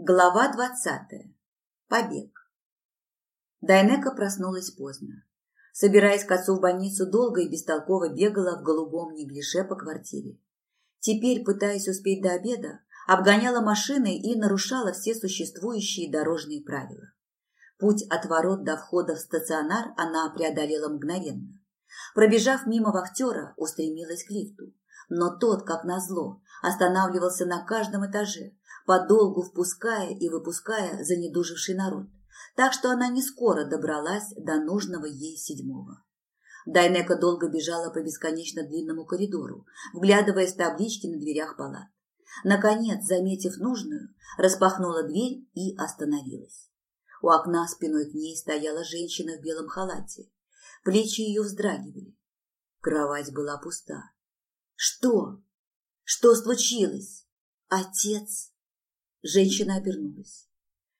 Глава двадцатая. Побег. Дайнека проснулась поздно. Собираясь к отцу в больницу, долго и бестолково бегала в голубом неглише по квартире. Теперь, пытаясь успеть до обеда, обгоняла машины и нарушала все существующие дорожные правила. Путь от ворот до входа в стационар она преодолела мгновенно. Пробежав мимо вахтера, устремилась к лифту. Но тот, как назло, останавливался на каждом этаже, подолгу впуская и выпуская занедуживший народ, так что она не скоро добралась до нужного ей седьмого. Дайнека долго бежала по бесконечно длинному коридору, вглядываясь в таблички на дверях палат. Наконец, заметив нужную, распахнула дверь и остановилась. У окна спиной к ней стояла женщина в белом халате. Плечи ее вздрагивали. Кровать была пуста. «Что? Что случилось? Отец?» Женщина обернулась.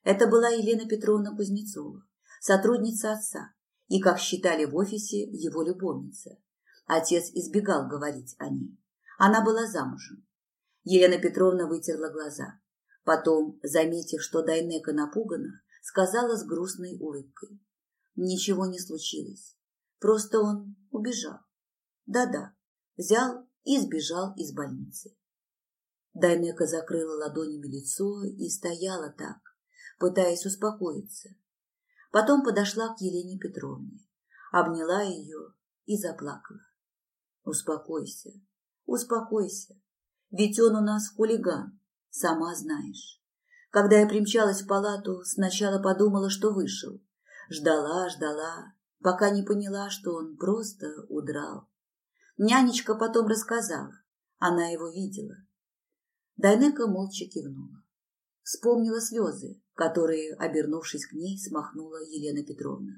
Это была Елена Петровна Кузнецова, сотрудница отца и, как считали в офисе, его любовница. Отец избегал говорить о ней. Она была замужем. Елена Петровна вытерла глаза. Потом, заметив, что Дайнека напугана, сказала с грустной улыбкой. Ничего не случилось. Просто он убежал. Да-да, взял и сбежал из больницы. Дайнека закрыла ладонями лицо и стояла так, пытаясь успокоиться. Потом подошла к Елене Петровне, обняла ее и заплакала. «Успокойся, успокойся, ведь он у нас хулиган, сама знаешь. Когда я примчалась в палату, сначала подумала, что вышел. Ждала, ждала, пока не поняла, что он просто удрал. Нянечка потом рассказала, она его видела. Дайнека молча кивнула. Вспомнила слезы, которые, обернувшись к ней, смахнула Елена Петровна.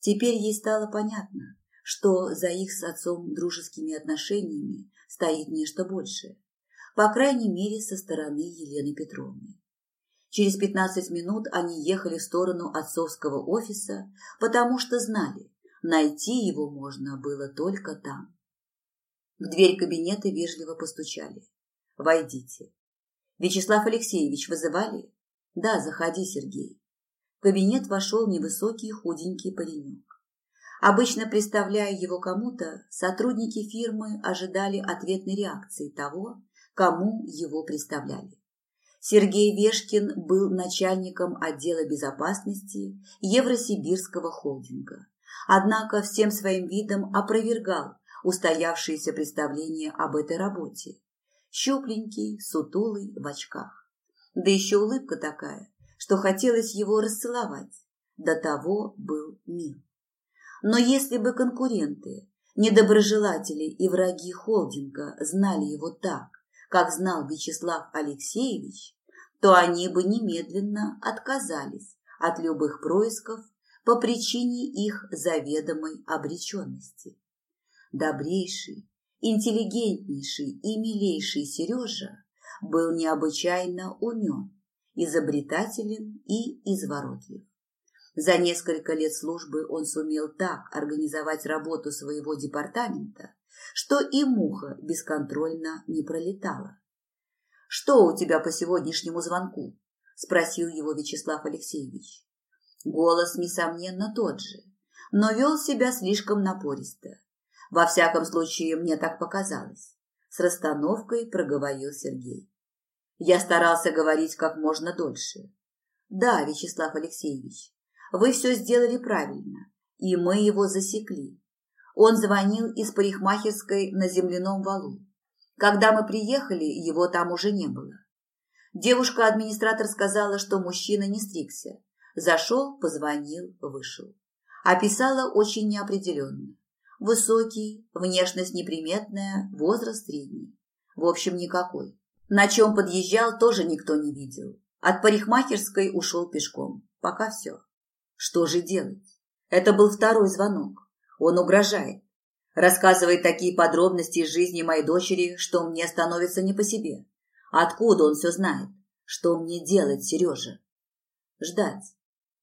Теперь ей стало понятно, что за их с отцом дружескими отношениями стоит нечто большее, по крайней мере, со стороны Елены Петровны. Через пятнадцать минут они ехали в сторону отцовского офиса, потому что знали, найти его можно было только там. В дверь кабинета вежливо постучали. Войдите. Вячеслав Алексеевич вызывали? Да, заходи, Сергей. В кабинет вошел невысокий худенький паренек. Обычно представляя его кому-то, сотрудники фирмы ожидали ответной реакции того, кому его представляли. Сергей Вешкин был начальником отдела безопасности Евросибирского холдинга. Однако всем своим видом опровергал устоявшиеся представления об этой работе щупленький, сутулый, в очках. Да еще улыбка такая, что хотелось его расцеловать. До того был мил. Но если бы конкуренты, недоброжелатели и враги холдинга знали его так, как знал Вячеслав Алексеевич, то они бы немедленно отказались от любых происков по причине их заведомой обреченности. Добрейший, Интеллигентнейший и милейший Сережа был необычайно умен, изобретателен и изворотлив. За несколько лет службы он сумел так организовать работу своего департамента, что и муха бесконтрольно не пролетала. «Что у тебя по сегодняшнему звонку?» – спросил его Вячеслав Алексеевич. Голос, несомненно, тот же, но вел себя слишком напористо. Во всяком случае, мне так показалось. С расстановкой проговорил Сергей. Я старался говорить как можно дольше. Да, Вячеслав Алексеевич, вы все сделали правильно, и мы его засекли. Он звонил из парикмахерской на земляном валу. Когда мы приехали, его там уже не было. Девушка-администратор сказала, что мужчина не стригся. Зашел, позвонил, вышел. Описала очень неопределенно. Высокий, внешность неприметная, возраст средний. В общем, никакой. На чем подъезжал, тоже никто не видел. От парикмахерской ушел пешком. Пока все. Что же делать? Это был второй звонок. Он угрожает. Рассказывает такие подробности из жизни моей дочери, что мне становится не по себе. Откуда он все знает? Что мне делать, Сережа? Ждать,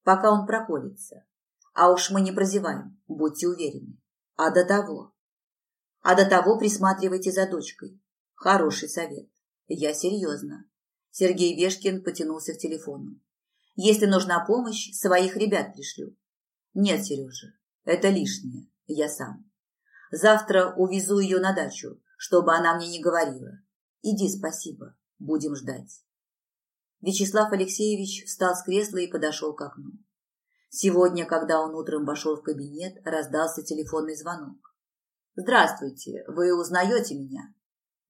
пока он проколется. А уж мы не прозеваем, будьте уверены. А до того? А до того присматривайте за дочкой. Хороший совет. Я серьезно. Сергей Вешкин потянулся к телефону. Если нужна помощь, своих ребят пришлю. Нет, Сережа, это лишнее, я сам. Завтра увезу ее на дачу, чтобы она мне не говорила. Иди, спасибо, будем ждать. Вячеслав Алексеевич встал с кресла и подошел к окну. Сегодня, когда он утром вошел в кабинет, раздался телефонный звонок. «Здравствуйте, вы узнаете меня?»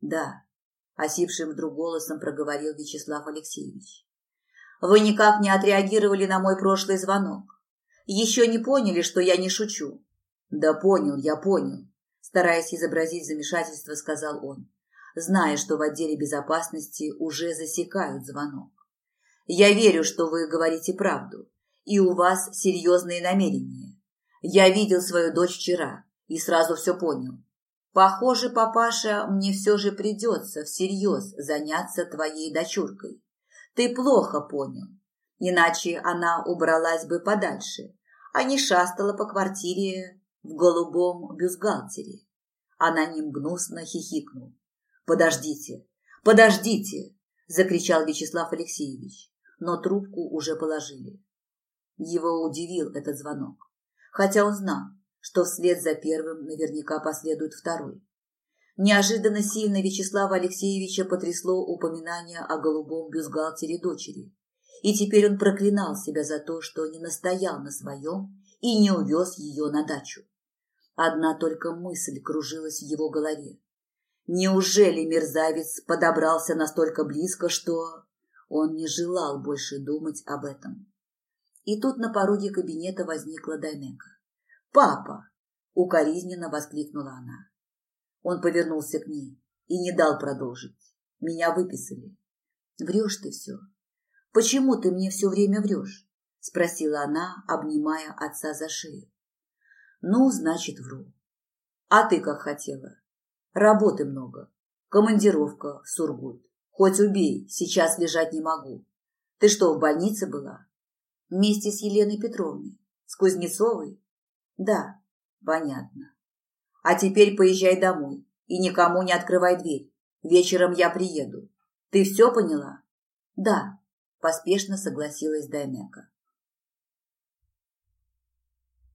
«Да», – осипшим вдруг голосом проговорил Вячеслав Алексеевич. «Вы никак не отреагировали на мой прошлый звонок. Еще не поняли, что я не шучу?» «Да понял, я понял», – стараясь изобразить замешательство, сказал он, зная, что в отделе безопасности уже засекают звонок. «Я верю, что вы говорите правду, и у вас серьезные намерения. Я видел свою дочь вчера и сразу все понял. Похоже, папаша, мне все же придется всерьез заняться твоей дочуркой. Ты плохо понял. Иначе она убралась бы подальше, а не шастала по квартире в голубом бюстгальтере. Она ним гнусно хихикнул. «Подождите, подождите!» – закричал Вячеслав Алексеевич, но трубку уже положили. Его удивил этот звонок, хотя он знал, что вслед за первым наверняка последует второй. Неожиданно сильно Вячеслава Алексеевича потрясло упоминание о голубом бюстгальтере дочери. И теперь он проклинал себя за то, что не настоял на своем и не увез ее на дачу. Одна только мысль кружилась в его голове. Неужели мерзавец подобрался настолько близко, что он не желал больше думать об этом? И тут на пороге кабинета возникла Дайнека. «Папа!» – укоризненно воскликнула она. Он повернулся к ней и не дал продолжить. Меня выписали. Врешь ты все. Почему ты мне все время врешь? Спросила она, обнимая отца за шею. Ну, значит, вру. А ты как хотела? Работы много. Командировка в Сургут. Хоть убей, сейчас лежать не могу. Ты что, в больнице была? Вместе с Еленой Петровной? С Кузнецовой? Да, понятно. А теперь поезжай домой и никому не открывай дверь. Вечером я приеду. Ты все поняла? Да, поспешно согласилась Даймека.